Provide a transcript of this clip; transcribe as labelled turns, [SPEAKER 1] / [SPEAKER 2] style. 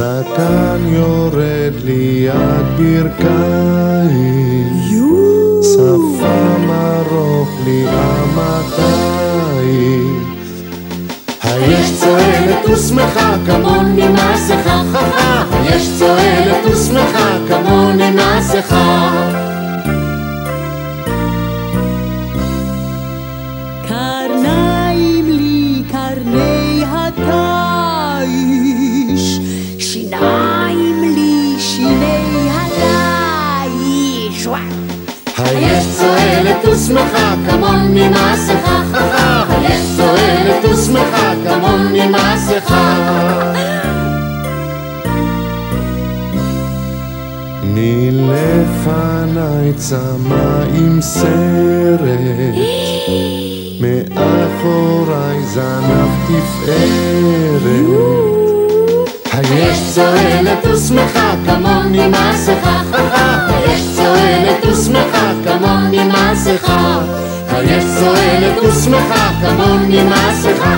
[SPEAKER 1] זקן יורד ליד ברכיי, ברכיים, שפם ארוך לי המתיים. היש צועלת ושמחה כמוני מסכה, היש צועלת ושמחה כמוני מסכה. היש צועלת ושמחה כמוני מסכה, היש צועלת ושמחה כמוני מסכה. מלפניי צמא עם סרט, מאחוריי זנב תפארת. היש צועלת ושמחה כמוני ושמחה כמוני מסכה, היש צועלת ושמחה כמוני מסכה,